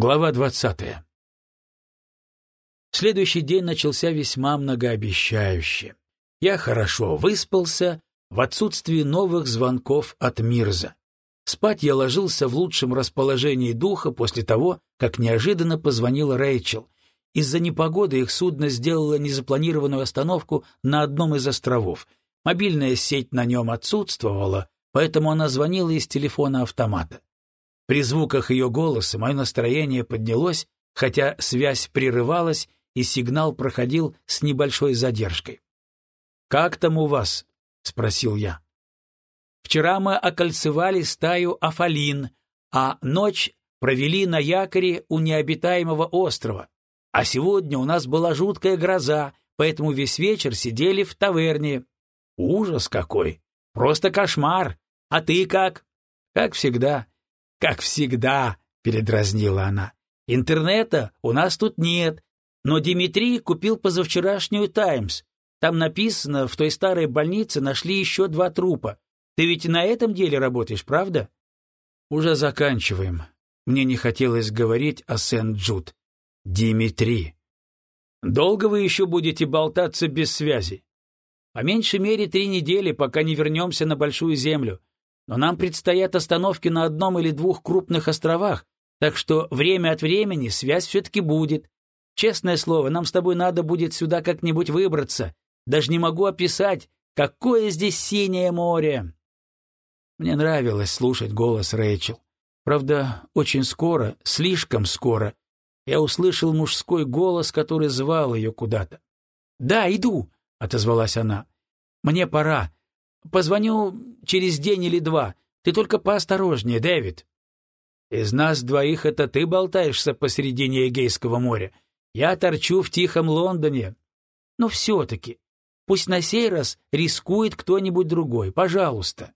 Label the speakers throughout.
Speaker 1: Глава двадцатая. Следующий день начался весьма многообещающе. Я хорошо выспался в отсутствии новых звонков от Мирза. Спать я ложился в лучшем расположении духа после того, как неожиданно позвонила Рэйчел. Из-за непогоды их судно сделало незапланированную остановку на одном из островов. Мобильная сеть на нем отсутствовала, поэтому она звонила из телефона автомата. При звуках ее голоса мое настроение поднялось, хотя связь прерывалась и сигнал проходил с небольшой задержкой. «Как там у вас?» — спросил я. «Вчера мы окольцевали стаю афалин, а ночь провели на якоре у необитаемого острова. А сегодня у нас была жуткая гроза, поэтому весь вечер сидели в таверне. Ужас какой! Просто кошмар! А ты как?» «Как всегда. «Как всегда», — передразнила она. «Интернета у нас тут нет, но Дмитрий купил позавчерашнюю «Таймс». Там написано, в той старой больнице нашли еще два трупа. Ты ведь на этом деле работаешь, правда?» «Уже заканчиваем. Мне не хотелось говорить о Сент-Джуд. Дмитрий. Долго вы еще будете болтаться без связи?» «По меньшей мере три недели, пока не вернемся на Большую Землю. Но нам предстоят остановки на одном или двух крупных островах, так что время от времени связь все-таки будет. Честное слово, нам с тобой надо будет сюда как-нибудь выбраться. Даже не могу описать, какое здесь синее море. Мне нравилось слушать голос Рэйчел. Правда, очень скоро, слишком скоро, я услышал мужской голос, который звал ее куда-то. «Да, иду», — отозвалась она. «Мне пора. Позвоню через день или два. Ты только поосторожнее, Дэвид. Из нас двоих это ты болтаешься посередине Эгейского моря. Я торчу в тихом Лондоне. Но все-таки, пусть на сей раз рискует кто-нибудь другой, пожалуйста.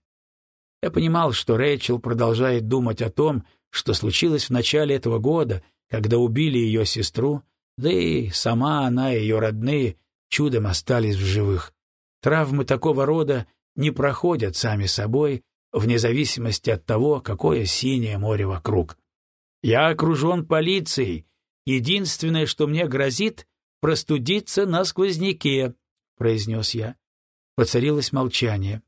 Speaker 1: Я понимал, что Рэйчел продолжает думать о том, что случилось в начале этого года, когда убили ее сестру, да и сама она и ее родные чудом остались в живых. Травмы такого рода не проходят сами собой, вне зависимости от того, какое синее море вокруг. Я окружен полицией. Единственное, что мне грозит, простудиться на сквозняке, — произнес я. Поцарилось молчание.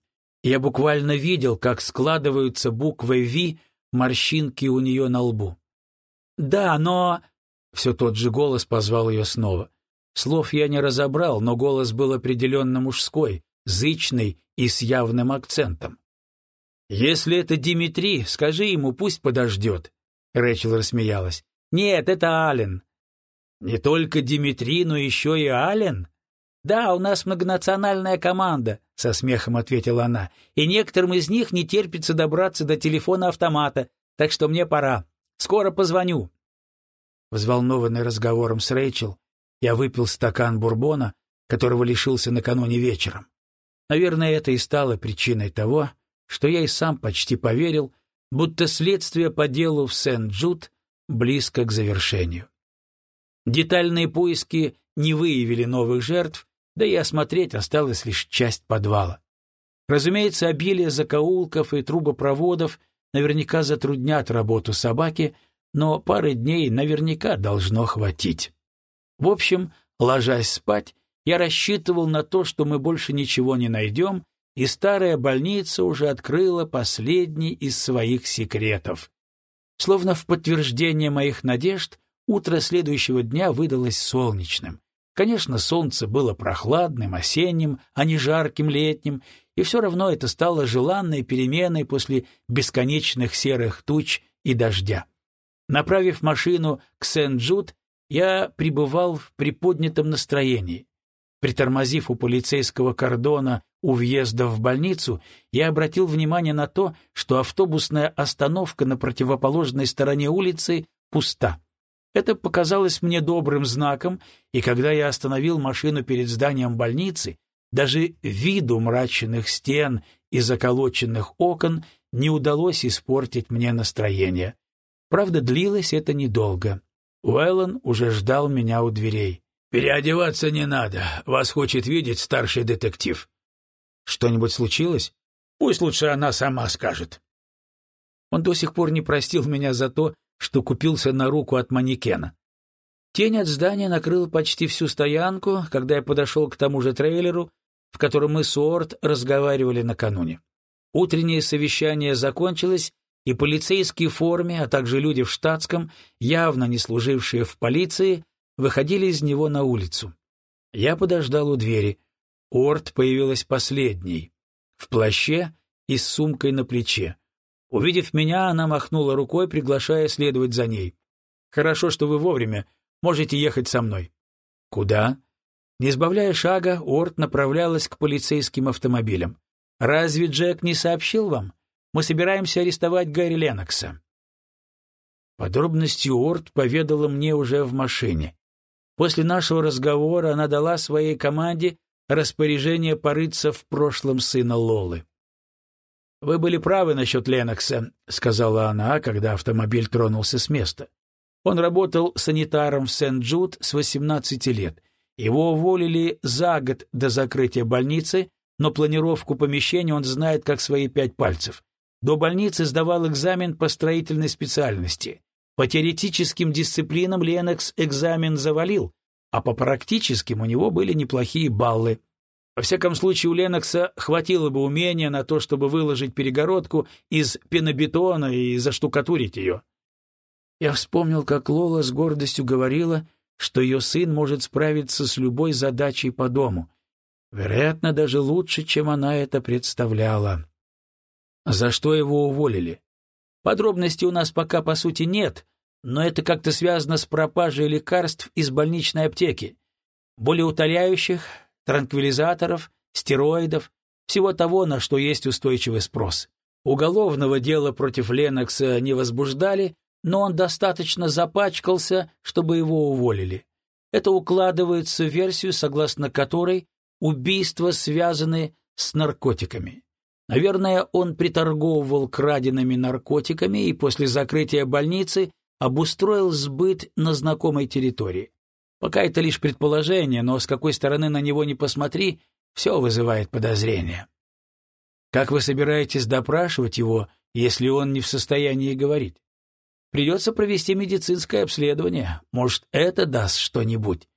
Speaker 1: Я буквально видел, как складываются буквы «Ви» морщинки у нее на лбу. «Да, но...» — все тот же голос позвал ее снова. Слов я не разобрал, но голос был определенно мужской, зычный и с явным акцентом. «Если это Димитри, скажи ему, пусть подождет», — Рэчел рассмеялась. «Нет, это Ален». «Не только Димитри, но еще и Ален?» «Да, у нас многонациональная команда», — со смехом ответила она, «и некоторым из них не терпится добраться до телефона-автомата, так что мне пора. Скоро позвоню». Взволнованный разговором с Рэйчел, я выпил стакан бурбона, которого лишился накануне вечером. Наверное, это и стало причиной того, что я и сам почти поверил, будто следствие по делу в Сент-Джуд близко к завершению. Детальные поиски не выявили новых жертв, да и осмотреть осталась лишь часть подвала. Разумеется, обилие закоулков и трубопроводов наверняка затруднят работу собаки, но пары дней наверняка должно хватить. В общем, ложась спать, я рассчитывал на то, что мы больше ничего не найдем, и старая больница уже открыла последний из своих секретов. Словно в подтверждение моих надежд, утро следующего дня выдалось солнечным. Конечно, солнце было прохладным, осенним, а не жарким летним, и все равно это стало желанной переменой после бесконечных серых туч и дождя. Направив машину к Сент-Джуд, я пребывал в приподнятом настроении. Притормозив у полицейского кордона у въезда в больницу, я обратил внимание на то, что автобусная остановка на противоположной стороне улицы пуста. Это показалось мне добрым знаком, и когда я остановил машину перед зданием больницы, даже виду мрачных стен и заколоченных окон не удалось испортить мне настроение. Правда, длилось это недолго. Уэллон уже ждал меня у дверей. «Переодеваться не надо. Вас хочет видеть старший детектив». «Что-нибудь случилось?» «Пусть лучше она сама скажет». Он до сих пор не простил меня за то, что купился на руку от манекена. Тень от здания накрыла почти всю стоянку, когда я подошел к тому же трейлеру, в котором мы с Уорд разговаривали накануне. Утреннее совещание закончилось, и полицейские в форме, а также люди в штатском, явно не служившие в полиции, выходили из него на улицу. Я подождал у двери. Орт появилась последней, в плаще и с сумкой на плече. Увидев меня, она махнула рукой, приглашая следовать за ней. «Хорошо, что вы вовремя. Можете ехать со мной». «Куда?» Не сбавляя шага, Орт направлялась к полицейским автомобилям. «Разве Джек не сообщил вам? Мы собираемся арестовать Гарри Ленокса». Подробности Орт поведала мне уже в машине. После нашего разговора она дала своей команде распоряжение порыться в прошлом сына Лолы. «Вы были правы насчет Ленокса», — сказала она, когда автомобиль тронулся с места. Он работал санитаром в Сент-Джуд с 18 лет. Его уволили за год до закрытия больницы, но планировку помещения он знает как свои пять пальцев. До больницы сдавал экзамен по строительной специальности. По теоретическим дисциплинам Ленокс экзамен завалил, а по практическим у него были неплохие баллы. Во всяком случае, у Ленокса хватило бы умения на то, чтобы выложить перегородку из пенобетона и заштукатурить ее. Я вспомнил, как Лола с гордостью говорила, что ее сын может справиться с любой задачей по дому. Вероятно, даже лучше, чем она это представляла. За что его уволили? Подробностей у нас пока, по сути, нет, но это как-то связано с пропажей лекарств из больничной аптеки. Болеутоляющих, транквилизаторов, стероидов, всего того, на что есть устойчивый спрос. Уголовного дела против Ленокса не возбуждали, но он достаточно запачкался, чтобы его уволили. Это укладывается в версию, согласно которой убийства связаны с наркотиками. Наверное, он приторговывал краденными наркотиками и после закрытия больницы обустроил сбыт на знакомой территории. Пока это лишь предположение, но с какой стороны на него не посмотри, все вызывает подозрения. Как вы собираетесь допрашивать его, если он не в состоянии говорить? Придется провести медицинское обследование. Может, это даст что-нибудь.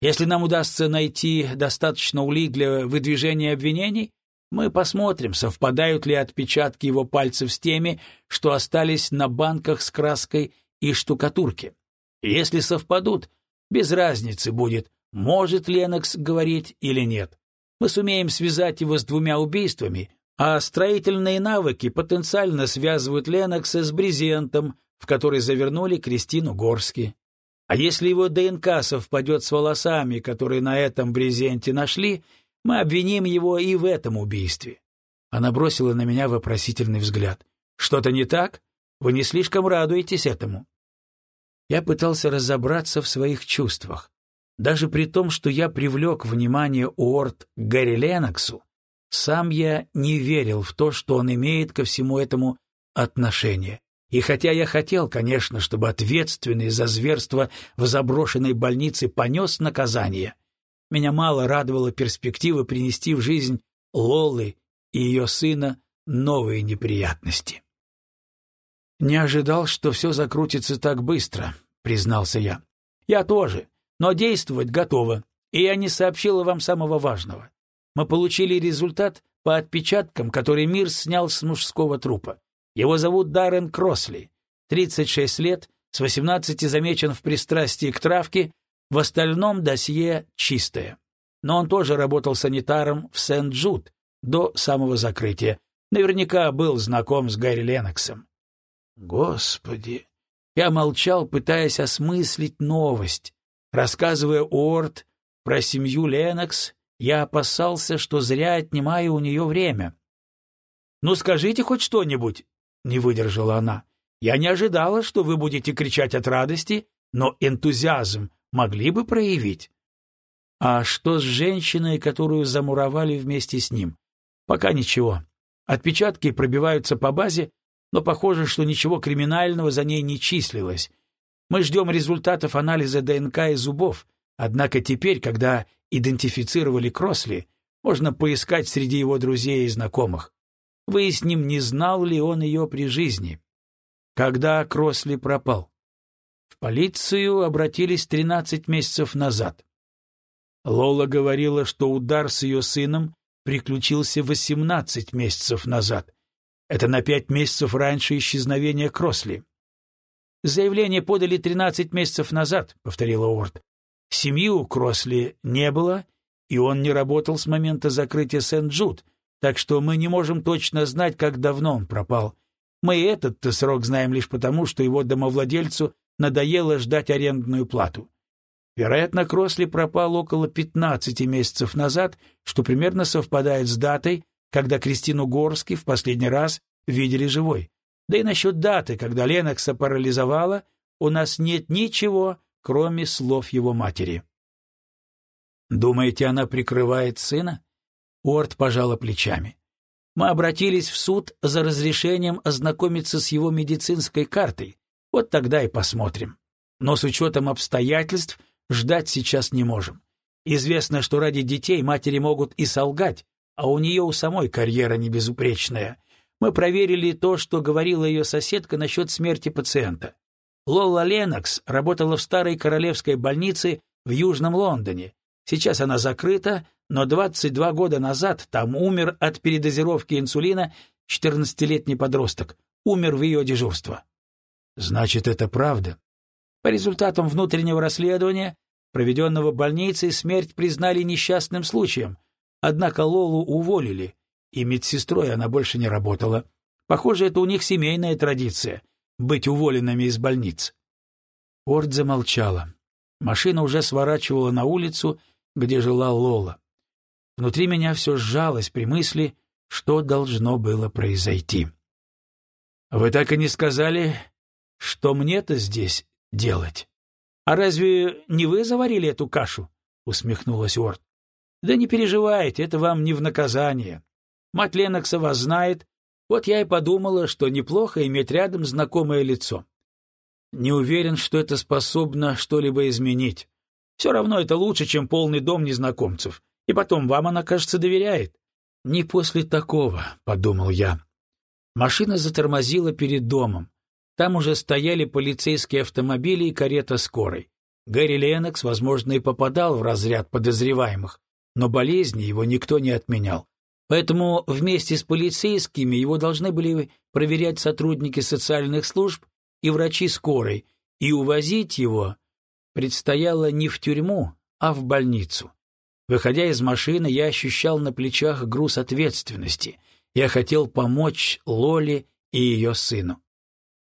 Speaker 1: Если нам удастся найти достаточно улик для выдвижения обвинений, мы посмотрим, совпадают ли отпечатки его пальцев с теми, что остались на банках с краской и штукатурки. Если совпадут, без разницы будет, может Ленокс говорить или нет. Мы сумеем связать его с двумя убийствами, а строительные навыки потенциально связывают Ленокса с брезентом, в который завернули Кристину Горски. А если его ДНК совпадет с волосами, которые на этом брезенте нашли, мы обвиним его и в этом убийстве. Она бросила на меня вопросительный взгляд. Что-то не так? Вы не слишком радуетесь этому? Я пытался разобраться в своих чувствах. Даже при том, что я привлек внимание Уорд к Гарри Леноксу, сам я не верил в то, что он имеет ко всему этому отношение. И хотя я хотел, конечно, чтобы ответственный за зверство в заброшенной больнице понес наказание, меня мало радовала перспектива принести в жизнь Лолы и ее сына новые неприятности. «Не ожидал, что все закрутится так быстро», — признался я. «Я тоже, но действовать готова, и я не сообщила вам самого важного. Мы получили результат по отпечаткам, который Мир снял с мужского трупа. Его зовут Даррен Кросли, 36 лет, с 18 замечен в пристрастии к травке в остальном досье чистое. Но он тоже работал санитаром в Сент-Джуд до самого закрытия. Наверняка был знаком с Гарри Леноксом. Господи! Я молчал, пытаясь осмыслить новость. Рассказывая Уорд про семью Ленокс, я опасался, что зря отнимаю у нее время. «Ну скажите хоть что-нибудь», — не выдержала она. «Я не ожидала, что вы будете кричать от радости, но энтузиазм могли бы проявить. А что с женщиной, которую замуровали вместе с ним? Пока ничего. Отпечатки пробиваются по базе, но похоже, что ничего криминального за ней не числилось. Мы ждем результатов анализа ДНК и зубов, однако теперь, когда идентифицировали Кросли, можно поискать среди его друзей и знакомых. Выясним, не знал ли он ее при жизни. Когда Кросли пропал? В полицию обратились 13 месяцев назад. Лола говорила, что удар с ее сыном приключился 18 месяцев назад. Это на пять месяцев раньше исчезновения Кросли. «Заявление подали 13 месяцев назад», — повторила Уорд. «Семьи у Кросли не было, и он не работал с момента закрытия Сент-Джуд, так что мы не можем точно знать, как давно он пропал. Мы этот-то срок знаем лишь потому, что его домовладельцу надоело ждать арендную плату. Вероятно, Кросли пропал около 15 месяцев назад, что примерно совпадает с датой, когда Кристину Горски в последний раз видели живой. Да и насчет даты, когда Ленокса парализовала, у нас нет ничего, кроме слов его матери. «Думаете, она прикрывает сына?» Уорд пожала плечами. «Мы обратились в суд за разрешением ознакомиться с его медицинской картой. Вот тогда и посмотрим. Но с учетом обстоятельств ждать сейчас не можем. Известно, что ради детей матери могут и солгать, а у нее у самой карьера не безупречная. Мы проверили то, что говорила ее соседка насчет смерти пациента. Лола Ленокс работала в старой королевской больнице в Южном Лондоне. Сейчас она закрыта, но 22 года назад там умер от передозировки инсулина 14-летний подросток. Умер в ее дежурство. Значит, это правда. По результатам внутреннего расследования, проведенного больницей, смерть признали несчастным случаем. Однако Лолу уволили, и медсестрой она больше не работала. Похоже, это у них семейная традиция — быть уволенными из больниц. Орд замолчала. Машина уже сворачивала на улицу, где жила Лола. Внутри меня все сжалось при мысли, что должно было произойти. «Вы так и не сказали, что мне-то здесь делать?» «А разве не вы заварили эту кашу?» — усмехнулась Уорд. «Да не переживайте, это вам не в наказание. Мать Ленокса вас знает, вот я и подумала, что неплохо иметь рядом знакомое лицо. Не уверен, что это способно что-либо изменить. Все равно это лучше, чем полный дом незнакомцев. И потом, вам она, кажется, доверяет. Не после такого, — подумал я. Машина затормозила перед домом. Там уже стояли полицейские автомобили и карета скорой. Гэри Ленокс, возможно, и попадал в разряд подозреваемых, но болезни его никто не отменял. Поэтому вместе с полицейскими его должны были проверять сотрудники социальных служб и врачи скорой, и увозить его предстояло не в тюрьму, а в больницу. Выходя из машины, я ощущал на плечах груз ответственности. Я хотел помочь Лоле и ее сыну.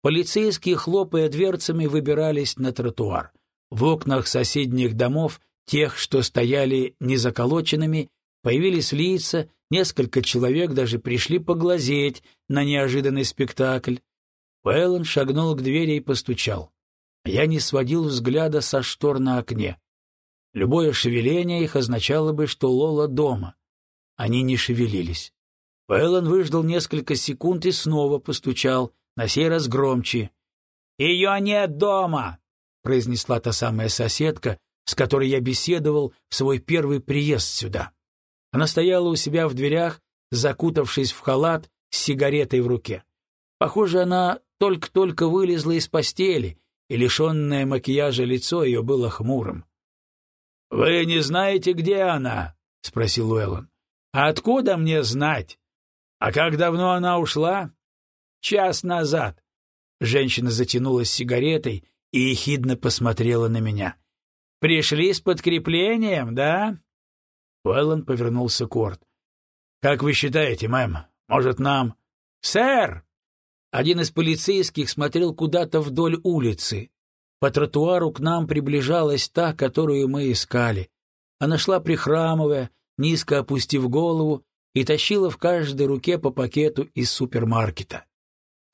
Speaker 1: Полицейские, хлопая дверцами, выбирались на тротуар. В окнах соседних домов, тех, что стояли незаколоченными, появились лица, несколько человек даже пришли поглазеть на неожиданный спектакль. Уэллон шагнул к двери и постучал. Я не сводил взгляда со штор на окне. Любое шевеление их означало бы, что Лола дома. Они не шевелились. Пэллон выждал несколько секунд и снова постучал, на сей раз громче. «Ее нет дома!» — произнесла та самая соседка, с которой я беседовал в свой первый приезд сюда. Она стояла у себя в дверях, закутавшись в халат с сигаретой в руке. Похоже, она только-только вылезла из постели и лишенное макияжа лицо ее было хмурым. — Вы не знаете, где она? — спросил Уэллон. — Откуда мне знать? А как давно она ушла? — Час назад. Женщина затянулась сигаретой и ехидно посмотрела на меня. — Пришли с подкреплением, да? Уэллон повернулся к Уорд. — Как вы считаете, мэм, может, нам... — Сэр! Один из полицейских смотрел куда-то вдоль улицы. По тротуару к нам приближалась та, которую мы искали. Она шла прихрамывая, низко опустив голову, и тащила в каждой руке по пакету из супермаркета.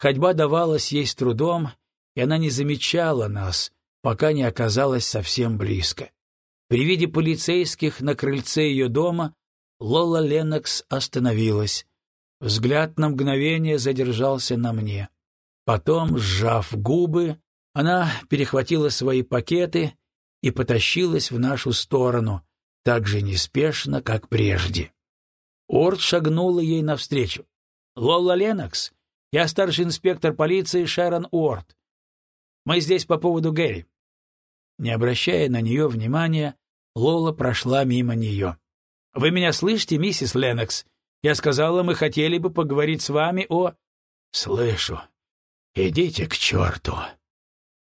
Speaker 1: Ходьба давалась ей с трудом, и она не замечала нас, пока не оказалась совсем близко. При виде полицейских на крыльце ее дома Лола Ленокс остановилась. Взгляд на мгновение задержался на мне. Потом, сжав губы, она перехватила свои пакеты и потащилась в нашу сторону, так же неспешно, как прежде. Орд шагнула ей навстречу. «Лола Ленокс, Я старший инспектор полиции Шерон Уорд. Мы здесь по поводу Гэри». Не обращая на нее внимания, Лола прошла мимо нее. «Вы меня слышите, миссис Леннокс? Я сказала, мы хотели бы поговорить с вами о...» «Слышу. Идите к черту».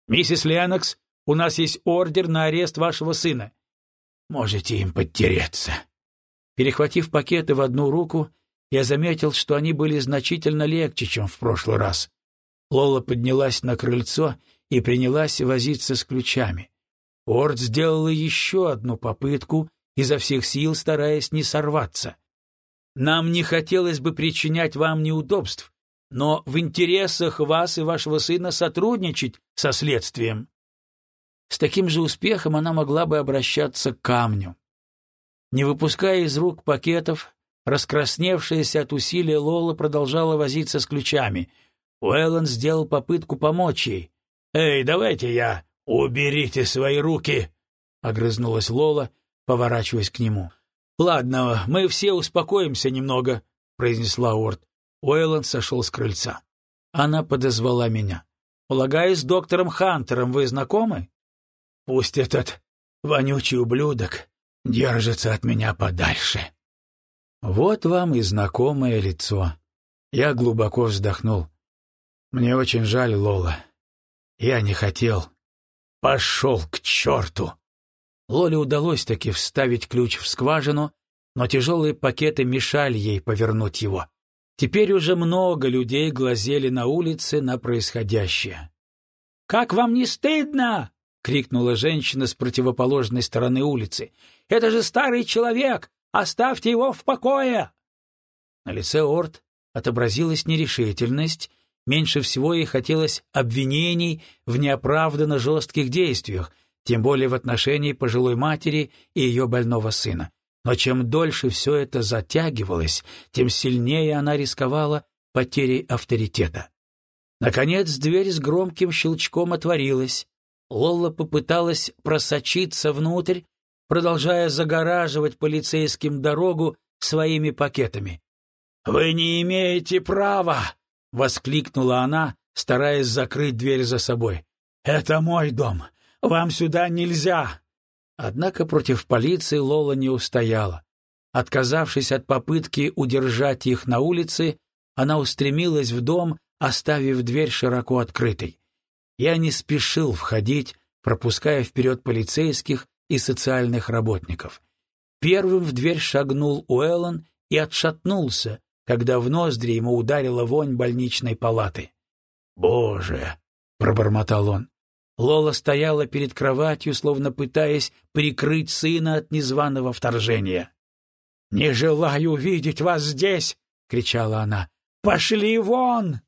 Speaker 1: «Миссис Леннокс, у нас есть ордер на арест вашего сына. Можете им подтереться». Перехватив пакеты в одну руку, я заметил, что они были значительно легче, чем в прошлый раз. Лола поднялась на крыльцо и принялась возиться с ключами. Орд сделала еще одну попытку, изо всех сил стараясь не сорваться. «Нам не хотелось бы причинять вам неудобств, но в интересах вас и вашего сына сотрудничать со следствием». С таким же успехом она могла бы обращаться к камню. Не выпуская из рук пакетов, раскрасневшаяся от усилия Лола продолжала возиться с ключами. Уэллен сделал попытку помочь ей. «Эй, давайте я...» «Уберите свои руки!» — огрызнулась Лола, поворачиваясь к нему. «Ладно, мы все успокоимся немного», — произнесла Уорд. Уэллен сошел с крыльца. Она подозвала меня. «Полагаю, с доктором Хантером вы знакомы?» «Пусть этот вонючий ублюдок держится от меня подальше». Вот вам и знакомое лицо. Я глубоко вздохнул. Мне очень жаль, Лола. Я не хотел. Пошел к черту! Лоле удалось таки вставить ключ в скважину, но тяжелые пакеты мешали ей повернуть его. Теперь уже много людей глазели на улице на происходящее. «Как вам не стыдно?» — крикнула женщина с противоположной стороны улицы. «Это же старый человек! Оставьте его в покое!» На лице Орт отобразилась нерешительность, Меньше всего ей хотелось обвинений в неоправданно жестких действиях, тем более в отношении пожилой матери и ее больного сына. Но чем дольше все это затягивалось, тем сильнее она рисковала потерей авторитета. Наконец дверь с громким щелчком отворилась. Лолла попыталась просочиться внутрь, продолжая загораживать полицейским дорогу своими пакетами. «Вы не имеете права!» — воскликнула она, стараясь закрыть дверь за собой. «Это мой дом! Вам сюда нельзя!» Однако против полиции Лола не устояла. Отказавшись от попытки удержать их на улице, она устремилась в дом, оставив дверь широко открытой. Я не спешил входить, пропуская вперед полицейских и социальных работников. Первым в дверь шагнул Уэллон и отшатнулся, когда в ноздри ему ударила вонь больничной палаты. «Боже!» — пробормотал он. Лола стояла перед кроватью, словно пытаясь прикрыть сына от незваного вторжения. «Не желаю видеть вас здесь!» — кричала она. «Пошли вон!»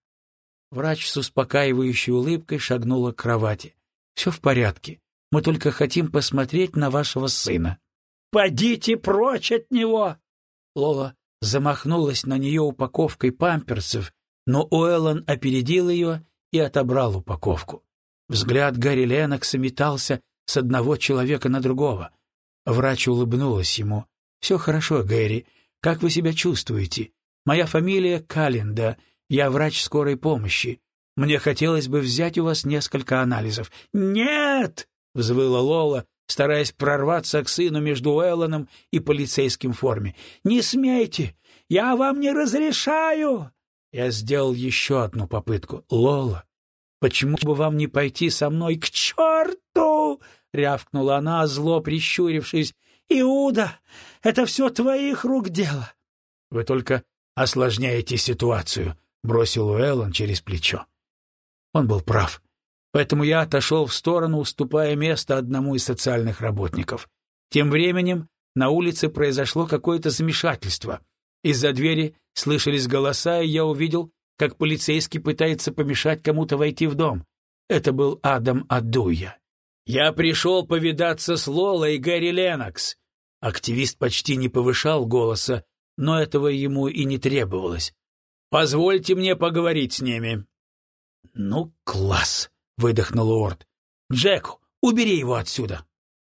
Speaker 1: Врач с успокаивающей улыбкой шагнула к кровати. «Все в порядке. Мы только хотим посмотреть на вашего сына». «Подите прочь от него!» Лола замахнулась на нее упаковкой памперсов, но Уэллон опередил ее и отобрал упаковку. Взгляд Гарри Ленокса метался с одного человека на другого. Врач улыбнулась ему. «Все хорошо, Гэри. Как вы себя чувствуете? Моя фамилия Калинда. Я врач скорой помощи. Мне хотелось бы взять у вас несколько анализов». «Нет!» — взвыла Лола, стараясь прорваться к сыну между Уэллоном и полицейским форме. «Не смейте! Я вам не разрешаю!» Я сделал еще одну попытку. «Лола, почему бы вам не пойти со мной к черту?» — рявкнула она, зло прищурившись. «Иуда, это все твоих рук дело!» «Вы только осложняете ситуацию», — бросил Уэллон через плечо. Он был прав. Поэтому я отошел в сторону, уступая место одному из социальных работников. Тем временем на улице произошло какое-то замешательство. Из-за двери слышались голоса, и я увидел, как полицейский пытается помешать кому-то войти в дом. Это был Адам Адуя. «Я пришел повидаться с Лолой и Гэри Ленокс». Активист почти не повышал голоса, но этого ему и не требовалось. «Позвольте мне поговорить с ними». «Ну, класс!» Выдохнул Уорд. «Джек, убери его отсюда!»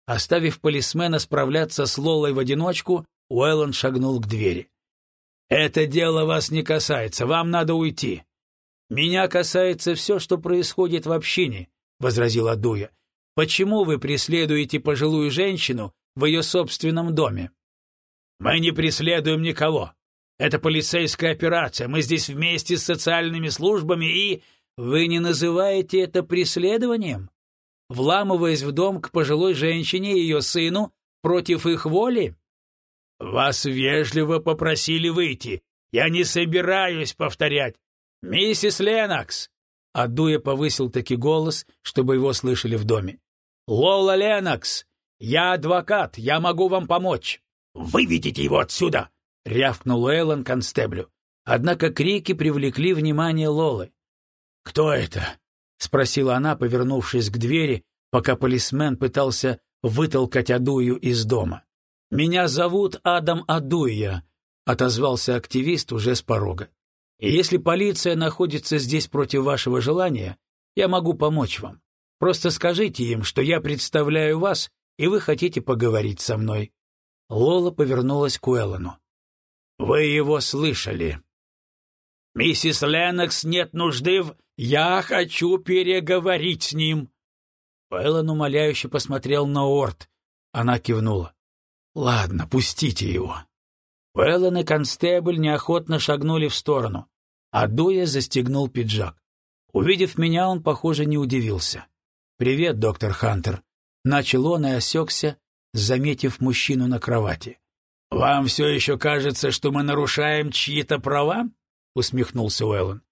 Speaker 1: Оставив полисмена справляться с Лолой в одиночку, Уэллон шагнул к двери. «Это дело вас не касается, вам надо уйти». «Меня касается все, что происходит в общине», — возразил Адуя. «Почему вы преследуете пожилую женщину в ее собственном доме?» «Мы не преследуем никого. Это полицейская операция. Мы здесь вместе с социальными службами и...» «Вы не называете это преследованием? Вламываясь в дом к пожилой женщине и ее сыну против их воли?» «Вас вежливо попросили выйти. Я не собираюсь повторять. «Миссис Ленокс!» Адуя повысил таки голос, чтобы его слышали в доме. «Лола Ленокс! Я адвокат, я могу вам помочь!» «Выведите его отсюда!» — рявкнул Эллен констеблю. Однако крики привлекли внимание Лолы. «Кто это?» — спросила она, повернувшись к двери, пока полисмен пытался вытолкать Адую из дома. «Меня зовут Адам Адуя», — отозвался активист уже с порога. Если полиция находится здесь против вашего желания, я могу помочь вам. Просто скажите им, что я представляю вас, и вы хотите поговорить со мной». Лола повернулась к Уэллону. «Вы его слышали?» «Миссис Леннокс нет нужды в... Я хочу переговорить с ним!» Уэллон умоляюще посмотрел на Орт. Она кивнула. «Ладно, пустите его». Уэллон и констебль неохотно шагнули в сторону, а Дуя застегнул пиджак. Увидев меня, он, похоже, не удивился. «Привет, доктор Хантер», — начал он и осекся, заметив мужчину на кровати. «Вам все еще кажется, что мы нарушаем чьи-то права?» — усмехнулся Уэллон.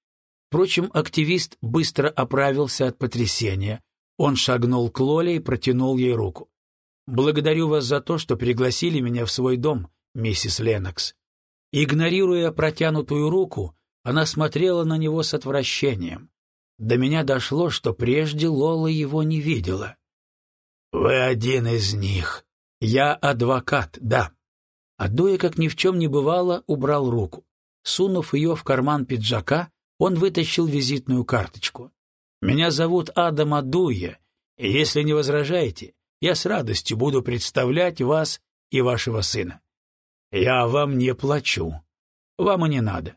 Speaker 1: Впрочем, активист быстро оправился от потрясения. Он шагнул к Лоле и протянул ей руку. «Благодарю вас за то, что пригласили меня в свой дом, миссис Ленокс. Игнорируя протянутую руку, она смотрела на него с отвращением. До меня дошло, что прежде Лола его не видела. «Вы один из них. Я адвокат, да». Адуя, как ни в чем не бывало, убрал руку. Сунув ее в карман пиджака, он вытащил визитную карточку. «Меня зовут Адам Адуя, и если не возражаете, я с радостью буду представлять вас и вашего сына. Я вам не плачу. Вам и не надо.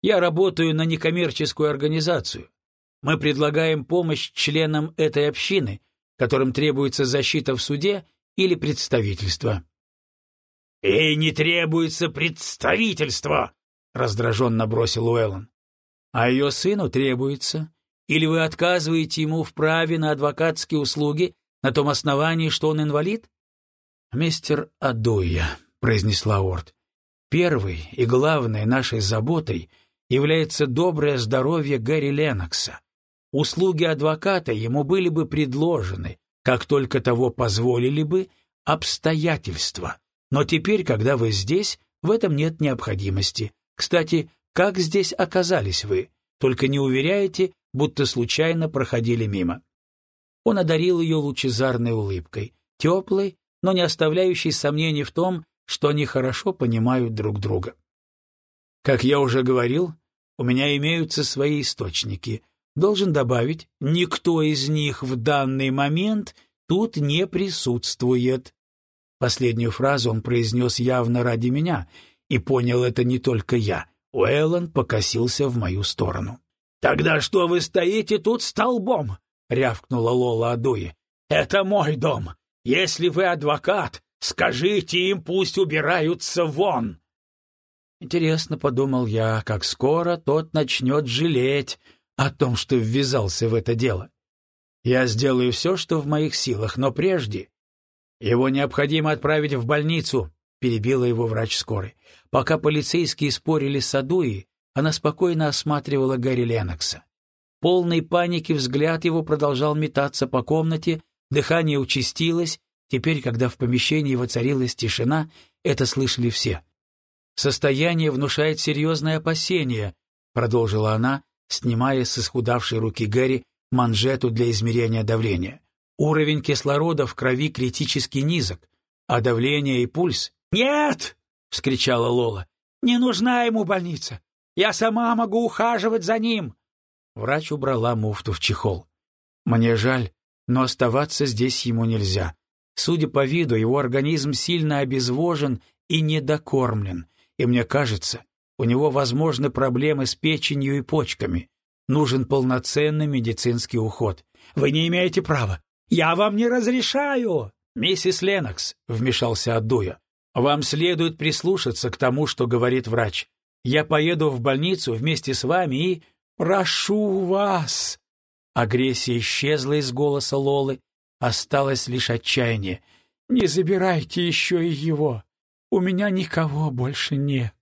Speaker 1: Я работаю на некоммерческую организацию. Мы предлагаем помощь членам этой общины, которым требуется защита в суде или представительство. «И не требуется представительство!» — раздраженно бросил Уэллон. «А ее сыну требуется. Или вы отказываете ему в праве на адвокатские услуги на том основании, что он инвалид?» «Мистер Адуя», — произнесла Орд. «Первой и главной нашей заботой является доброе здоровье Гэри Ленокса. Услуги адвоката ему были бы предложены, как только того позволили бы обстоятельства. Но теперь, когда вы здесь, в этом нет необходимости. Кстати, как здесь оказались вы? Только не уверяете, будто случайно проходили мимо». Он одарил ее лучезарной улыбкой, теплой, но не оставляющей сомнений в том, что они хорошо понимают друг друга. Как я уже говорил, у меня имеются свои источники. Должен добавить, никто из них в данный момент тут не присутствует. Последнюю фразу он произнес явно ради меня, и понял это не только я. Уэллон покосился в мою сторону. «Тогда что вы стоите тут столбом?» — рявкнула Лола Адуи. «Это мой дом. Если вы адвокат, Скажите им, пусть убираются вон!» Интересно, подумал я, как скоро тот начнет жалеть о том, что ввязался в это дело. Я сделаю все, что в моих силах, но прежде его необходимо отправить в больницу, перебила его врач скорой. Пока полицейские спорили с Адуи, она спокойно осматривала Гарри Ленокса. Полный паники взгляд его продолжал метаться по комнате, дыхание участилось, Теперь, когда в помещении воцарилась тишина, это слышали все. «Состояние внушает серьезное опасение», — продолжила она, снимая с исхудавшей руки Гэри манжету для измерения давления. «Уровень кислорода в крови критически низок, а давление и пульс...» «Нет!» — вскричала Лола. «Не нужна ему больница. Я сама могу ухаживать за ним». Врач убрала муфту в чехол. «Мне жаль, но оставаться здесь ему нельзя. Судя по виду, его организм сильно обезвожен и недокормлен, и мне кажется, у него возможны проблемы с печенью и почками. Нужен полноценный медицинский уход. Вы не имеете права. Я вам не разрешаю. Миссис Ленокс, вмешался Аддуя. Вам следует прислушаться к тому, что говорит врач. Я поеду в больницу вместе с вами и прошу вас. Агрессия исчезла из голоса Лолы, осталось лишь отчаяние. Не забирайте еще и его. У меня никого больше нет.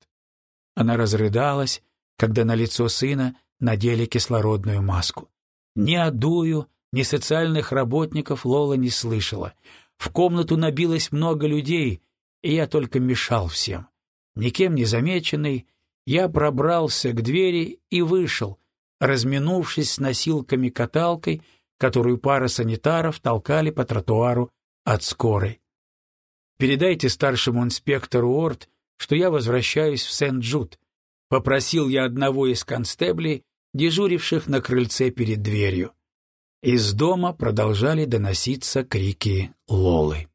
Speaker 1: Она разрыдалась, когда на лицо сына надели кислородную маску. Ни Адую, ни социальных работников Лола не слышала. В комнату набилось много людей, и я только мешал всем. Никем не замеченный, я пробрался к двери и вышел, разминувшись с носилками-каталкой, которую пара санитаров толкали по тротуару от скорой. «Передайте старшему инспектору Орт, что я возвращаюсь в Сент-Джуд», — попросил я одного из констеблей, дежуривших на крыльце перед дверью. Из дома продолжали доноситься крики Лолы.